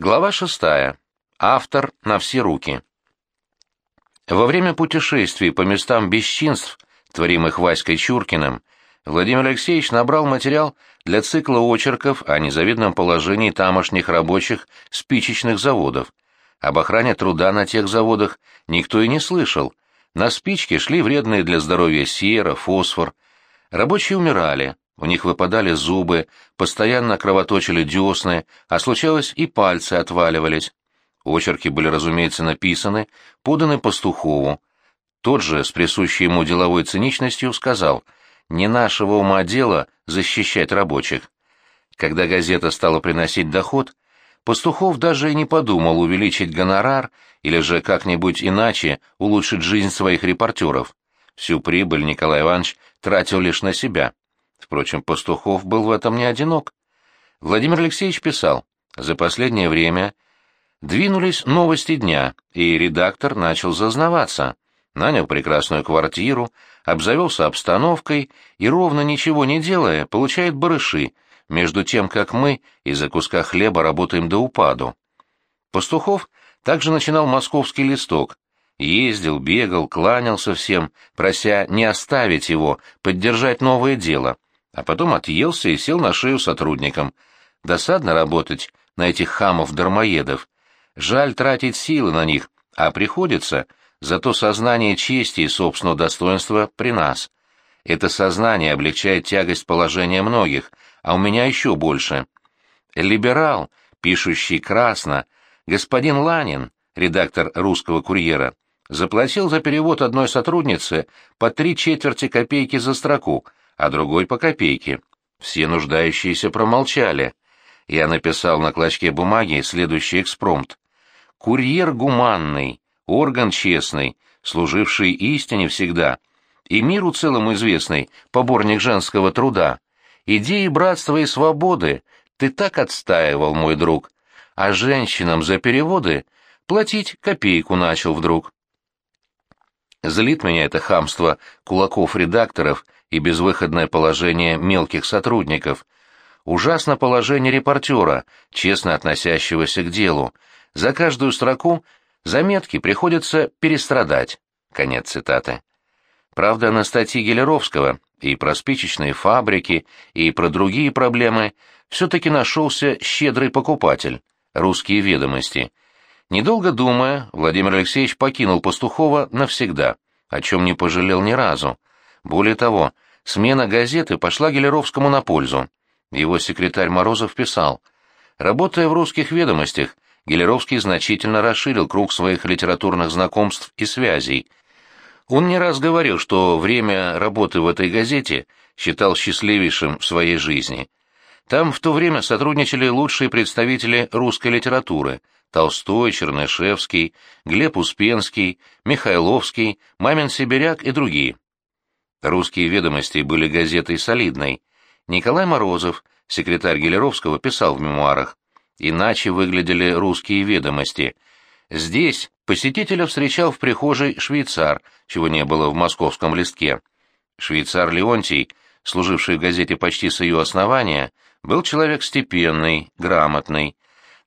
Глава шестая. Автор на все руки. Во время путешествий по местам бесчинств, творимых Васькой Чуркиным, Владимир Алексеевич набрал материал для цикла очерков о незавидном положении тамошних рабочих спичечных заводов. Об охране труда на тех заводах никто и не слышал. На спички шли вредные для здоровья сера, фосфор. Рабочие умирали, у них выпадали зубы, постоянно кровоточили десны, а случалось и пальцы отваливались. Очерки были, разумеется, написаны, поданы пастухову. Тот же, с присущей ему деловой циничностью, сказал «Не нашего ума дело защищать рабочих». Когда газета стала приносить доход, Пастухов даже и не подумал увеличить гонорар или же как-нибудь иначе улучшить жизнь своих репортеров. Всю прибыль Николай Иванович тратил лишь на себя. Впрочем, Пастухов был в этом не одинок. Владимир Алексеевич писал, за последнее время двинулись новости дня, и редактор начал зазнаваться. Нанял прекрасную квартиру, обзавелся обстановкой и, ровно ничего не делая, получает барыши, между тем, как мы из-за куска хлеба работаем до упаду. Пастухов также начинал московский листок, ездил, бегал, кланялся всем, прося не оставить его, поддержать новое дело — а потом отъелся и сел на шею сотрудникам. Досадно работать на этих хамов-дармоедов. Жаль тратить силы на них, а приходится, зато сознание чести и собственного достоинства при нас. Это сознание облегчает тягость положения многих, а у меня еще больше. Либерал, пишущий красно, господин Ланин, редактор «Русского курьера», заплатил за перевод одной сотруднице по три четверти копейки за строку — а другой по копейке. Все нуждающиеся промолчали. Я написал на клочке бумаги следующий экспромт. «Курьер гуманный, орган честный, служивший истине всегда, и миру целому известный, поборник женского труда. Идеи братства и свободы ты так отстаивал, мой друг, а женщинам за переводы платить копейку начал вдруг». Злит меня это хамство кулаков-редакторов — и безвыходное положение мелких сотрудников. Ужасно положение репортера, честно относящегося к делу. За каждую строку заметки приходится перестрадать. Конец цитаты. Правда, на статьи Гелеровского и про спичечные фабрики, и про другие проблемы все-таки нашелся щедрый покупатель — русские ведомости. Недолго думая, Владимир Алексеевич покинул Пастухова навсегда, о чем не пожалел ни разу. Более того, смена газеты пошла Гелеровскому на пользу. Его секретарь Морозов писал, «Работая в русских ведомостях, Гелеровский значительно расширил круг своих литературных знакомств и связей. Он не раз говорил, что время работы в этой газете считал счастливейшим в своей жизни. Там в то время сотрудничали лучшие представители русской литературы – Толстой, Чернышевский, Глеб Успенский, Михайловский, Мамин Сибиряк и другие. Русские ведомости были газетой солидной. Николай Морозов, секретарь Гелеровского, писал в мемуарах. Иначе выглядели русские ведомости. Здесь посетителя встречал в прихожей швейцар, чего не было в московском листке. Швейцар Леонтий, служивший в газете почти с ее основания, был человек степенный, грамотный.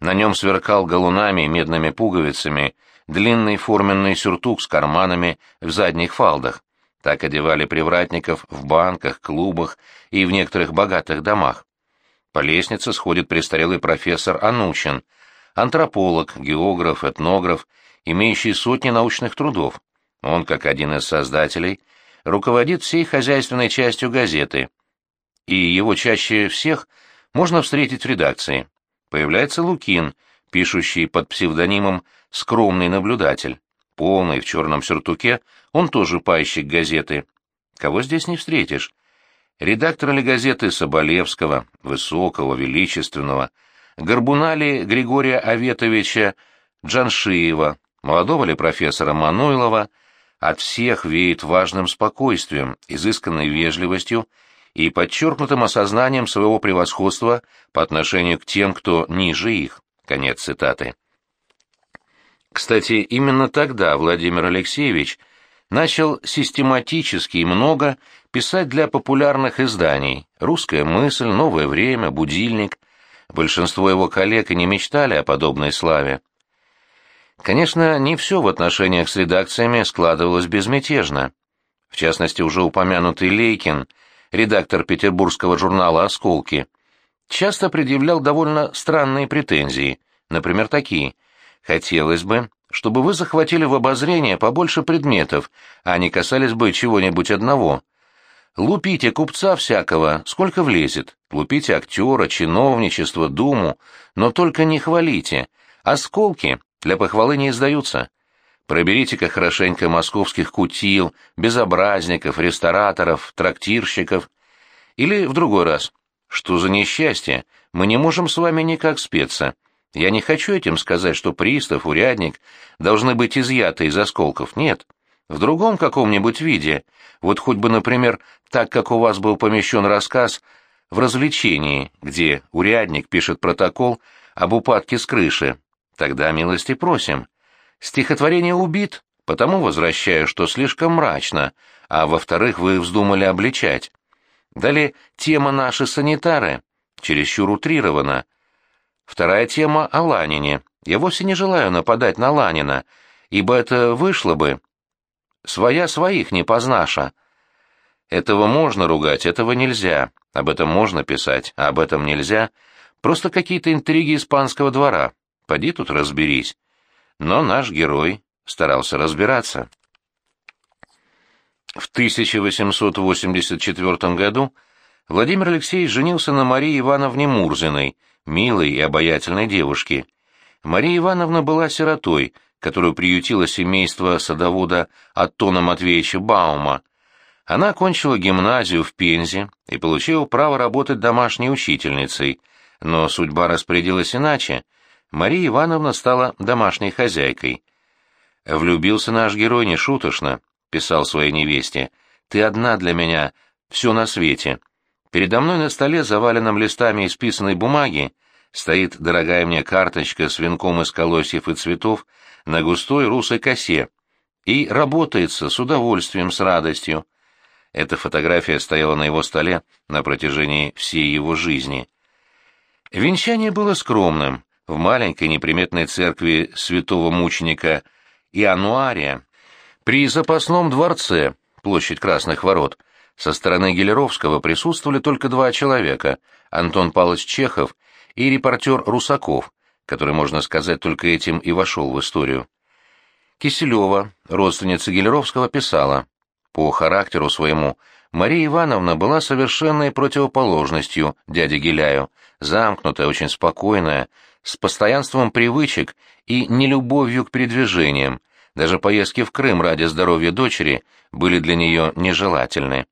На нем сверкал галунами медными пуговицами длинный форменный сюртук с карманами в задних фалдах. Так одевали привратников в банках, клубах и в некоторых богатых домах. По лестнице сходит престарелый профессор Анучин, антрополог, географ, этнограф, имеющий сотни научных трудов. Он, как один из создателей, руководит всей хозяйственной частью газеты, и его чаще всех можно встретить в редакции. Появляется Лукин, пишущий под псевдонимом «Скромный наблюдатель». Полный, в черном сюртуке, он тоже пайщик газеты. Кого здесь не встретишь? Редактора ли газеты Соболевского, Высокого, Величественного, Горбуна ли Григория Аветовича Джаншиева, молодого ли профессора Мануйлова, от всех веет важным спокойствием, изысканной вежливостью и подчеркнутым осознанием своего превосходства по отношению к тем, кто ниже их. Конец цитаты. Кстати, именно тогда Владимир Алексеевич начал систематически и много писать для популярных изданий «Русская мысль», «Новое время», «Будильник». большинство его коллег и не мечтали о подобной славе. Конечно, не все в отношениях с редакциями складывалось безмятежно. В частности, уже упомянутый Лейкин, редактор петербургского журнала «Осколки», часто предъявлял довольно странные претензии, например, такие. «Хотелось бы, чтобы вы захватили в обозрение побольше предметов, а не касались бы чего-нибудь одного. Лупите купца всякого, сколько влезет, лупите актера, чиновничество, думу, но только не хвалите. Осколки для похвалы не издаются. Проберите-ка хорошенько московских кутил, безобразников, рестораторов, трактирщиков. Или в другой раз. Что за несчастье? Мы не можем с вами никак спеться. Я не хочу этим сказать, что пристав, урядник должны быть изъяты из осколков. Нет. В другом каком-нибудь виде. Вот хоть бы, например, так, как у вас был помещен рассказ в развлечении, где урядник пишет протокол об упадке с крыши. Тогда милости просим. Стихотворение убит, потому возвращаю, что слишком мрачно, а во-вторых, вы вздумали обличать. Далее тема «Наши санитары» чересчур утрирована. Вторая тема о Ланине. Я вовсе не желаю нападать на Ланина, ибо это вышло бы. Своя своих не познаша. Этого можно ругать, этого нельзя. Об этом можно писать, а об этом нельзя. Просто какие-то интриги испанского двора. Поди тут разберись. Но наш герой старался разбираться. В 1884 году Владимир Алексеевич женился на Марии Ивановне Мурзиной, милой и обаятельной девушке. Мария Ивановна была сиротой, которую приютило семейство садовода Аттона Матвеевича Баума. Она окончила гимназию в Пензе и получила право работать домашней учительницей, но судьба распорядилась иначе — Мария Ивановна стала домашней хозяйкой. «Влюбился наш герой нешуточно», — писал своей невесте. «Ты одна для меня, все на свете. Передо мной на столе, заваленном листами исписанной бумаги, стоит дорогая мне карточка с венком из колосьев и цветов на густой русой косе. И работается с удовольствием, с радостью. Эта фотография стояла на его столе на протяжении всей его жизни. Венчание было скромным, в маленькой неприметной церкви святого мученика Иануария, при запасном дворце, площадь Красных Ворот, со стороны Гелеровского присутствовали только два человека — Антон Павлович Чехов и репортер Русаков, который, можно сказать, только этим и вошел в историю. Киселева, родственница Гелеровского, писала, «По характеру своему Мария Ивановна была совершенной противоположностью дяде Геляю, замкнутая, очень спокойная, с постоянством привычек и нелюбовью к передвижениям, даже поездки в Крым ради здоровья дочери были для нее нежелательны.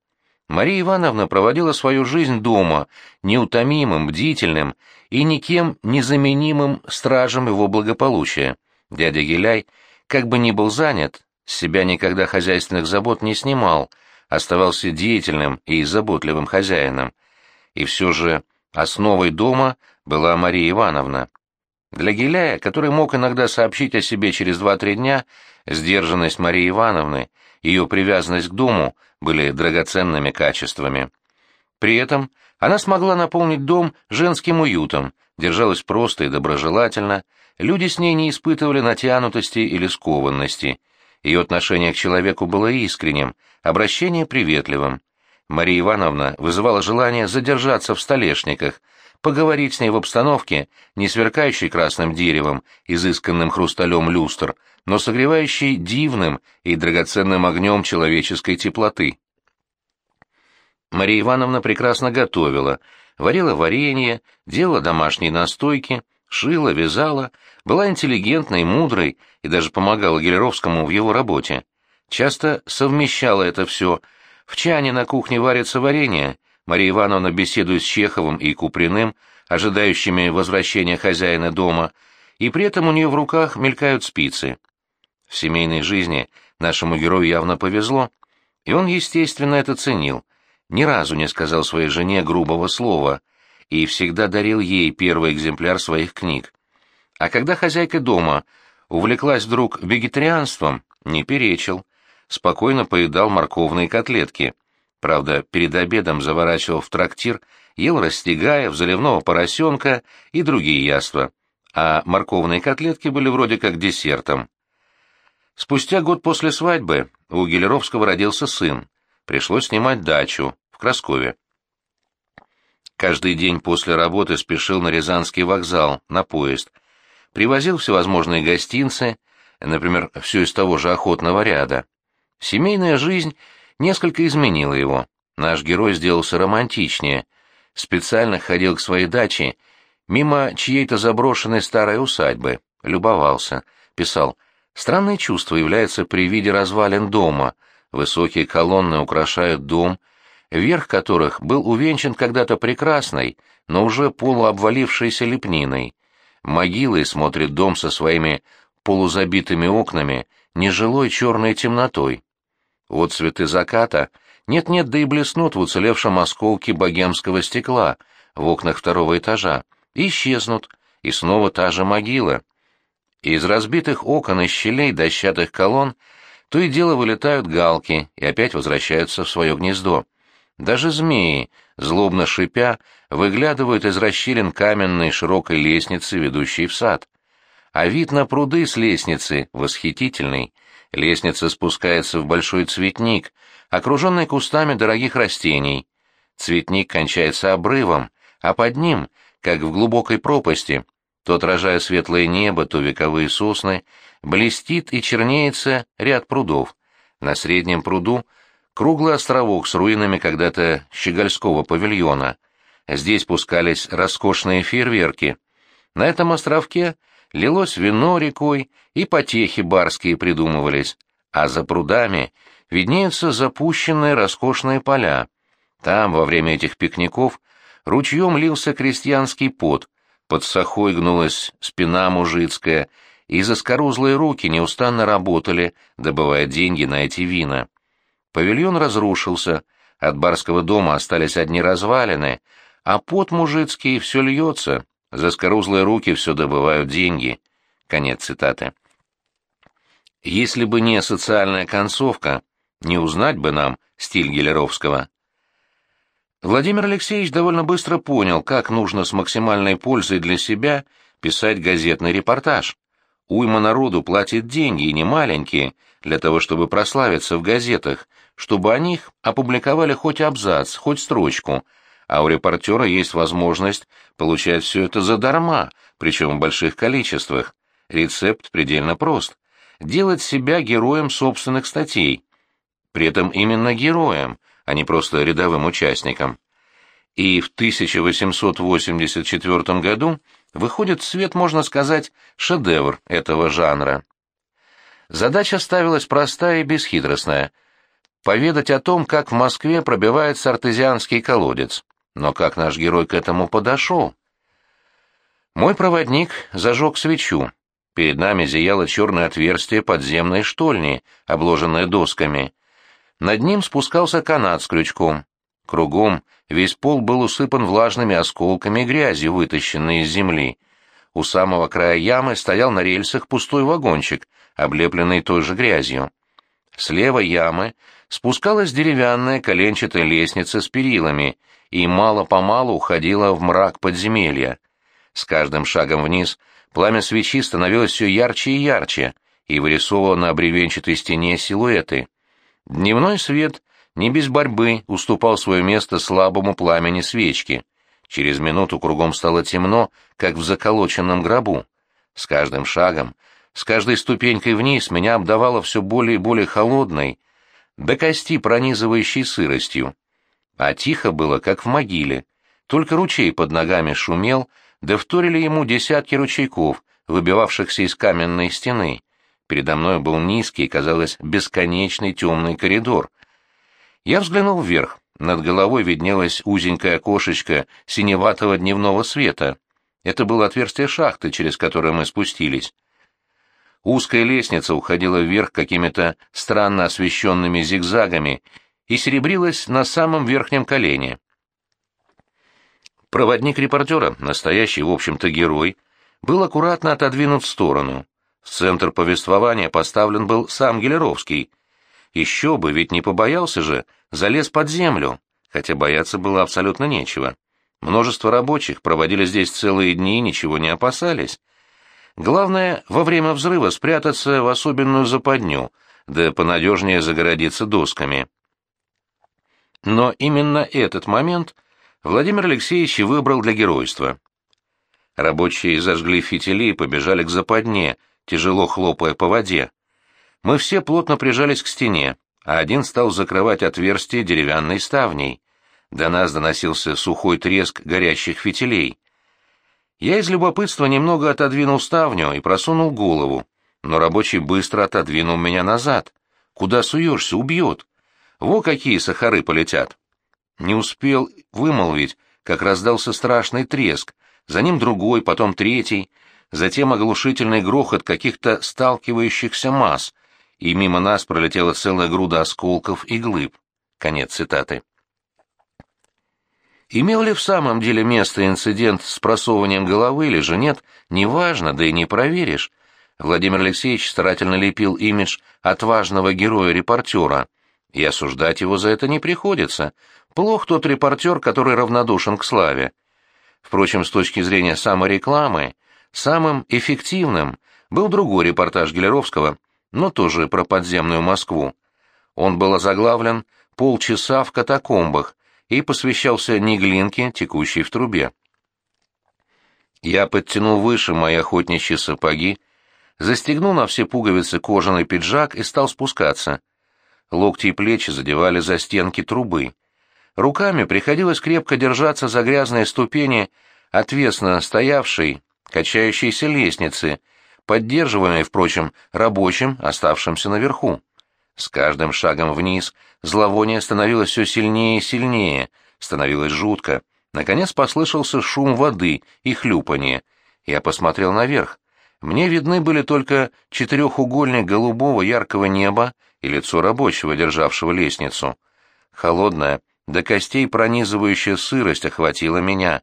Мария Ивановна проводила свою жизнь дома, неутомимым, бдительным и никем незаменимым стражем его благополучия. Дядя Геляй, как бы ни был занят, себя никогда хозяйственных забот не снимал, оставался деятельным и заботливым хозяином. И все же основой дома была Мария Ивановна. Для Геляя, который мог иногда сообщить о себе через два-три дня, сдержанность Марии Ивановны, ее привязанность к дому были драгоценными качествами. При этом она смогла наполнить дом женским уютом, держалась просто и доброжелательно, люди с ней не испытывали натянутости или скованности. Ее отношение к человеку было искренним, обращение приветливым. Мария Ивановна вызывала желание задержаться в столешниках, поговорить с ней в обстановке, не сверкающей красным деревом, изысканным хрусталем люстр, но согревающей дивным и драгоценным огнем человеческой теплоты. Мария Ивановна прекрасно готовила, варила варенье, делала домашние настойки, шила, вязала, была интеллигентной, мудрой и даже помогала Гелеровскому в его работе. Часто совмещала это все. В чане на кухне варится варенье, Мария Ивановна беседует с Чеховым и Куприным, ожидающими возвращения хозяина дома, и при этом у нее в руках мелькают спицы. В семейной жизни нашему герою явно повезло, и он, естественно, это ценил. Ни разу не сказал своей жене грубого слова и всегда дарил ей первый экземпляр своих книг. А когда хозяйка дома увлеклась вдруг вегетарианством, не перечил, спокойно поедал морковные котлетки — Правда, перед обедом заворачивал в трактир ел растягая, заливного поросенка и другие яства, а морковные котлетки были вроде как десертом. Спустя год после свадьбы у Гелеровского родился сын. Пришлось снимать дачу в Краскове. Каждый день после работы спешил на Рязанский вокзал, на поезд. Привозил всевозможные гостинцы, например, все из того же охотного ряда. Семейная жизнь несколько изменила его. Наш герой сделался романтичнее. Специально ходил к своей даче мимо чьей-то заброшенной старой усадьбы, любовался, писал «Странное чувство является при виде развалин дома, высокие колонны украшают дом, верх которых был увенчан когда-то прекрасной, но уже полуобвалившейся лепниной. Могилой смотрит дом со своими полузабитыми окнами, нежилой черной темнотой. Вот цветы заката нет-нет, да и блеснут в уцелевшем осколке богемского стекла в окнах второго этажа, исчезнут, и снова та же могила. Из разбитых окон и щелей дощатых колонн то и дело вылетают галки и опять возвращаются в свое гнездо. Даже змеи, злобно шипя, выглядывают из расщелин каменной широкой лестницы, ведущей в сад. А вид на пруды с лестницы восхитительный. Лестница спускается в большой цветник, окруженный кустами дорогих растений. Цветник кончается обрывом, а под ним, как в глубокой пропасти, то отражая светлое небо, то вековые сосны, блестит и чернеется ряд прудов. На среднем пруду круглый островок с руинами когда-то щегольского павильона. Здесь пускались роскошные фейерверки. На этом островке лилось вино рекой, и потехи барские придумывались, а за прудами виднеются запущенные роскошные поля. Там, во время этих пикников, ручьем лился крестьянский пот, под сахой гнулась спина мужицкая, и заскорузлые руки неустанно работали, добывая деньги на эти вина. Павильон разрушился, от барского дома остались одни развалины, а пот мужицкий все льется, заскорузлые руки все добывают деньги. Конец цитаты. Если бы не социальная концовка, не узнать бы нам стиль Гелеровского. Владимир Алексеевич довольно быстро понял, как нужно с максимальной пользой для себя писать газетный репортаж. Уйма народу платит деньги, и не маленькие, для того, чтобы прославиться в газетах, чтобы о них опубликовали хоть абзац, хоть строчку, а у репортера есть возможность получать все это задарма, причем в больших количествах. Рецепт предельно прост. Делать себя героем собственных статей. При этом именно героем, а не просто рядовым участником. И в 1884 году выходит в свет, можно сказать, шедевр этого жанра. Задача ставилась простая и бесхитростная – поведать о том, как в Москве пробивается артезианский колодец. Но как наш герой к этому подошел? Мой проводник зажег свечу. Перед нами зияло черное отверстие подземной штольни, обложенное досками. Над ним спускался канат с крючком. Кругом весь пол был усыпан влажными осколками грязью, вытащенной из земли. У самого края ямы стоял на рельсах пустой вагончик, облепленный той же грязью. Слева ямы спускалась деревянная коленчатая лестница с перилами и мало-помалу уходила в мрак подземелья. С каждым шагом вниз пламя свечи становилось все ярче и ярче и вырисовывало на бревенчатой стене силуэты. Дневной свет не без борьбы уступал свое место слабому пламени свечки. Через минуту кругом стало темно, как в заколоченном гробу. С каждым шагом, с каждой ступенькой вниз меня обдавало все более и более холодной, до кости пронизывающей сыростью. А тихо было, как в могиле. Только ручей под ногами шумел, да вторили ему десятки ручейков, выбивавшихся из каменной стены. Передо мной был низкий, казалось, бесконечный темный коридор. Я взглянул вверх. Над головой виднелось узенькое окошечко синеватого дневного света. Это было отверстие шахты, через которое мы спустились. Узкая лестница уходила вверх какими-то странно освещенными зигзагами и серебрилась на самом верхнем колене. Проводник репортера, настоящий, в общем-то, герой, был аккуратно отодвинут в сторону. Центр повествования поставлен был сам Гелеровский. Еще бы, ведь не побоялся же, залез под землю, хотя бояться было абсолютно нечего. Множество рабочих проводили здесь целые дни и ничего не опасались. Главное, во время взрыва спрятаться в особенную западню, да понадежнее загородиться досками. Но именно этот момент Владимир Алексеевич и выбрал для геройства. Рабочие зажгли фитили и побежали к западне, тяжело хлопая по воде. Мы все плотно прижались к стене, а один стал закрывать отверстие деревянной ставней. До нас доносился сухой треск горящих фитилей. Я из любопытства немного отодвинул ставню и просунул голову, но рабочий быстро отодвинул меня назад. «Куда суешься? Убьет!» Во какие сахары полетят. Не успел вымолвить, как раздался страшный треск, за ним другой, потом третий, затем оглушительный грохот каких-то сталкивающихся масс, и мимо нас пролетела целая груда осколков и глыб. Конец цитаты. Имел ли в самом деле место инцидент с просовыванием головы или же нет, неважно, да и не проверишь. Владимир Алексеевич старательно лепил имидж отважного героя-репортера, и осуждать его за это не приходится. Плох тот репортер, который равнодушен к славе. Впрочем, с точки зрения саморекламы, самым эффективным был другой репортаж Гелеровского, но тоже про подземную Москву. Он был озаглавлен «Полчаса в катакомбах» и посвящался Неглинке, текущей в трубе. Я подтянул выше мои охотничьи сапоги, застегнул на все пуговицы кожаный пиджак и стал спускаться локти и плечи задевали за стенки трубы. Руками приходилось крепко держаться за грязные ступени отвесно стоявшей, качающейся лестницы, поддерживаемой, впрочем, рабочим, оставшимся наверху. С каждым шагом вниз зловоние становилось все сильнее и сильнее, становилось жутко. Наконец послышался шум воды и хлюпанье. Я посмотрел наверх. Мне видны были только четырехугольник голубого яркого неба и лицо рабочего, державшего лестницу. Холодная, до костей пронизывающая сырость охватила меня.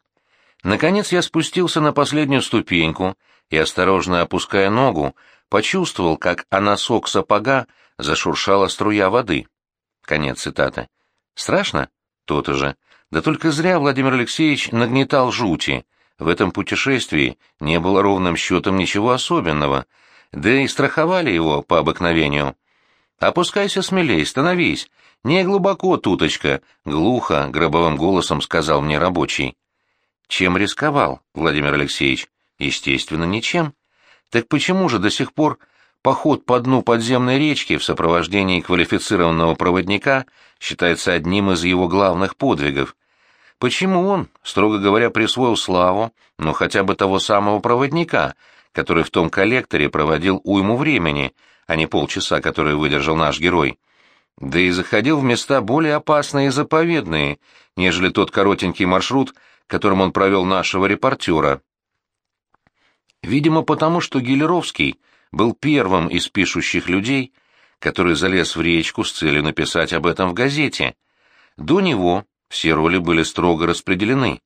Наконец я спустился на последнюю ступеньку и, осторожно опуская ногу, почувствовал, как о носок сапога зашуршала струя воды. Конец цитаты. Страшно? То-то же. Да только зря Владимир Алексеевич нагнетал жути. В этом путешествии не было ровным счетом ничего особенного, да и страховали его по обыкновению. «Опускайся смелей, становись. Не глубоко, туточка», — глухо, гробовым голосом сказал мне рабочий. Чем рисковал, Владимир Алексеевич? Естественно, ничем. Так почему же до сих пор поход по дну подземной речки в сопровождении квалифицированного проводника считается одним из его главных подвигов? Почему он, строго говоря, присвоил славу, но хотя бы того самого проводника, который в том коллекторе проводил уйму времени, а не полчаса, которые выдержал наш герой. Да и заходил в места более опасные и заповедные, нежели тот коротенький маршрут, которым он провел нашего репортера. Видимо, потому что Гелеровский был первым из пишущих людей, который залез в речку с целью написать об этом в газете. До него все роли были строго распределены.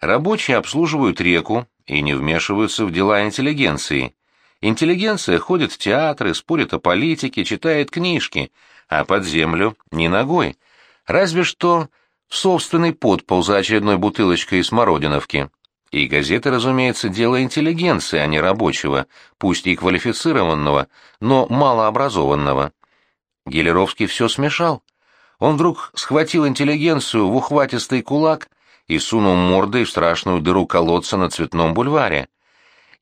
Рабочие обслуживают реку и не вмешиваются в дела интеллигенции. Интеллигенция ходит в театры, спорит о политике, читает книжки, а под землю ни ногой. Разве что собственный подпол за очередной бутылочкой смородиновки. И газеты, разумеется, дело интеллигенции, а не рабочего, пусть и квалифицированного, но малообразованного. Гелеровский все смешал. Он вдруг схватил интеллигенцию в ухватистый кулак и сунул мордой в страшную дыру колодца на Цветном бульваре.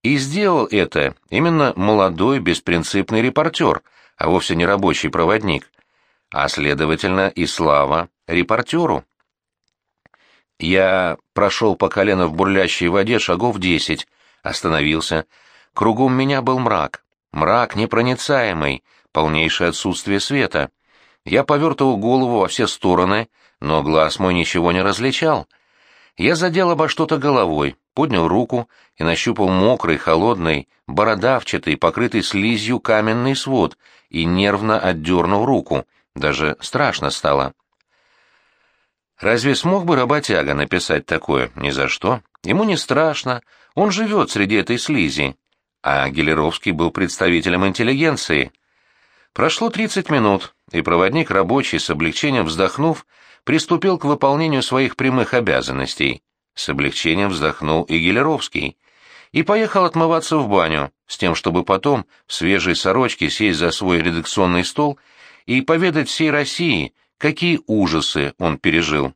И сделал это именно молодой беспринципный репортер, а вовсе не рабочий проводник, а, следовательно, и слава репортеру. Я прошел по колено в бурлящей воде шагов десять, остановился. Кругом меня был мрак, мрак непроницаемый, полнейшее отсутствие света. Я повертывал голову во все стороны, но глаз мой ничего не различал. Я задел обо что-то головой, поднял руку и нащупал мокрый, холодный, бородавчатый, покрытый слизью каменный свод и нервно отдернул руку. Даже страшно стало. Разве смог бы работяга написать такое? Ни за что. Ему не страшно, он живет среди этой слизи. А Гелеровский был представителем интеллигенции. Прошло тридцать минут, и проводник рабочий, с облегчением вздохнув, приступил к выполнению своих прямых обязанностей. С облегчением вздохнул и Гелеровский. И поехал отмываться в баню, с тем, чтобы потом в свежей сорочке сесть за свой редакционный стол и поведать всей России, какие ужасы он пережил.